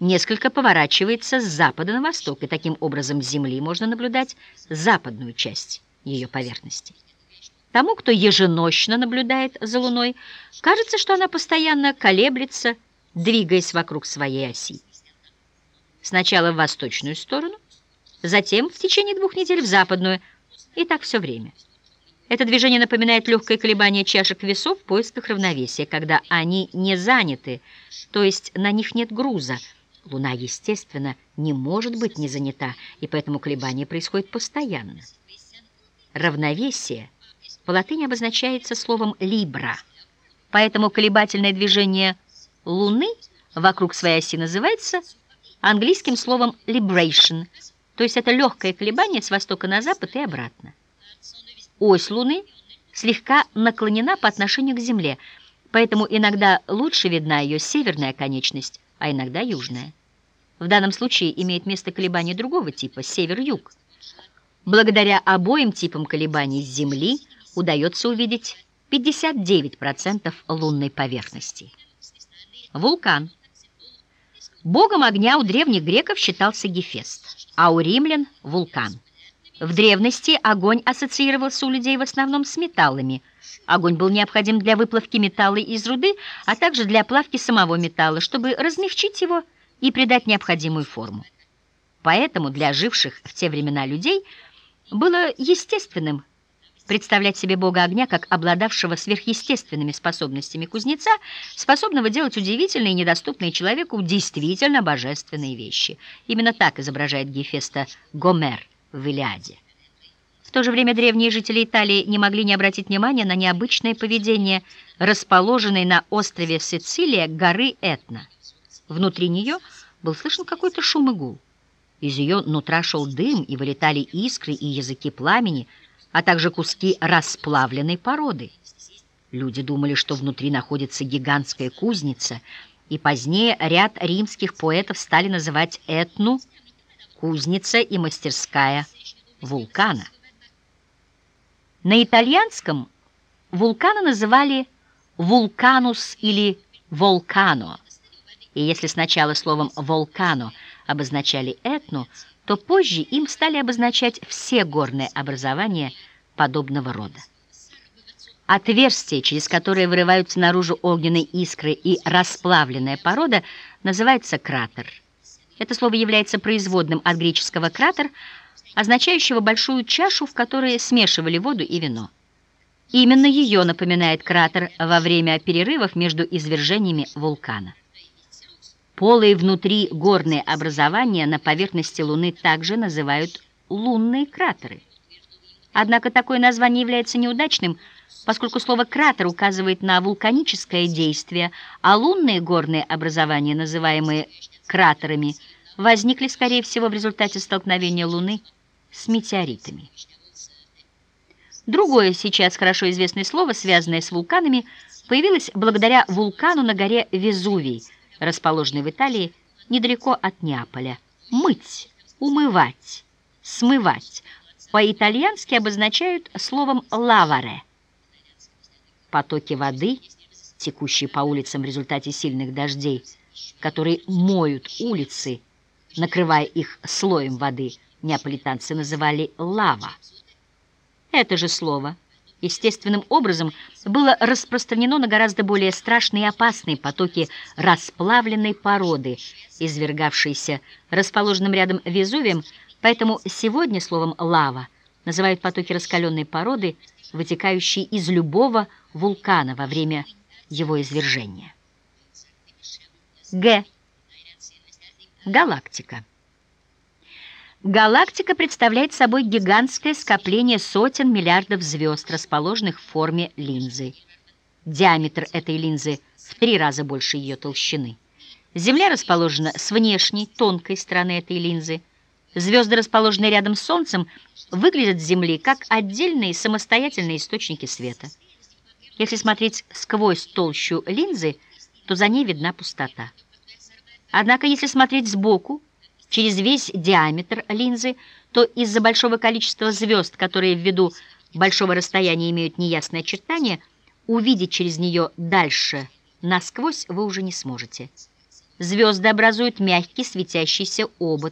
несколько поворачивается с запада на восток, и таким образом с Земли можно наблюдать западную часть ее поверхности. Тому, кто еженощно наблюдает за Луной, кажется, что она постоянно колеблется, двигаясь вокруг своей оси. Сначала в восточную сторону, затем в течение двух недель в западную, и так все время. Это движение напоминает легкое колебание чашек весов в поисках равновесия, когда они не заняты, то есть на них нет груза. Луна, естественно, не может быть не занята, и поэтому колебание происходит постоянно. Равновесие по латыни обозначается словом «либра», поэтому колебательное движение Луны вокруг своей оси называется английским словом «libration», то есть это легкое колебание с востока на запад и обратно. Ось Луны слегка наклонена по отношению к Земле, поэтому иногда лучше видна ее северная конечность, а иногда южная. В данном случае имеет место колебание другого типа, север-юг. Благодаря обоим типам колебаний Земли удается увидеть 59% лунной поверхности. Вулкан. Богом огня у древних греков считался Гефест, а у римлян – вулкан. В древности огонь ассоциировался у людей в основном с металлами. Огонь был необходим для выплавки металла из руды, а также для плавки самого металла, чтобы размягчить его и придать необходимую форму. Поэтому для живших в те времена людей было естественным представлять себе бога огня как обладавшего сверхъестественными способностями кузнеца, способного делать удивительные и недоступные человеку действительно божественные вещи. Именно так изображает Гефеста Гомер – в Илиаде. В то же время древние жители Италии не могли не обратить внимания на необычное поведение расположенной на острове Сицилия горы Этна. Внутри нее был слышен какой-то шум и гул. Из ее нутра шел дым, и вылетали искры и языки пламени, а также куски расплавленной породы. Люди думали, что внутри находится гигантская кузница, и позднее ряд римских поэтов стали называть Этну кузница и мастерская вулкана. На итальянском вулкана называли вулканус или волкано. И если сначала словом «волкано» обозначали этну, то позже им стали обозначать все горные образования подобного рода. Отверстие, через которое вырываются наружу огненные искры и расплавленная порода, называется кратер – это слово является производным от греческого «кратер», означающего большую чашу, в которой смешивали воду и вино. Именно ее напоминает кратер во время перерывов между извержениями вулкана. Полые внутри горные образования на поверхности Луны также называют лунные кратеры. Однако такое название является неудачным, поскольку слово «кратер» указывает на вулканическое действие, а лунные горные образования, называемые кратерами, возникли, скорее всего, в результате столкновения Луны с метеоритами. Другое сейчас хорошо известное слово, связанное с вулканами, появилось благодаря вулкану на горе Везувий, расположенной в Италии недалеко от Неаполя. Мыть, умывать, смывать по-итальянски обозначают словом «лаваре». Потоки воды, текущие по улицам в результате сильных дождей, которые моют улицы, накрывая их слоем воды, неаполитанцы называли «лава». Это же слово естественным образом было распространено на гораздо более страшные и опасные потоки расплавленной породы, извергавшиеся расположенным рядом Везувием, поэтому сегодня словом «лава» называют потоки раскаленной породы, вытекающие из любого вулкана во время его извержения. Г. Галактика. Галактика представляет собой гигантское скопление сотен миллиардов звезд, расположенных в форме линзы. Диаметр этой линзы в три раза больше ее толщины. Земля расположена с внешней, тонкой стороны этой линзы. Звезды, расположенные рядом с Солнцем, выглядят с Земли как отдельные самостоятельные источники света. Если смотреть сквозь толщу линзы, то за ней видна пустота. Однако, если смотреть сбоку, через весь диаметр линзы, то из-за большого количества звезд, которые ввиду большого расстояния имеют неясные очертания, увидеть через нее дальше насквозь вы уже не сможете. Звезды образуют мягкий светящийся обод.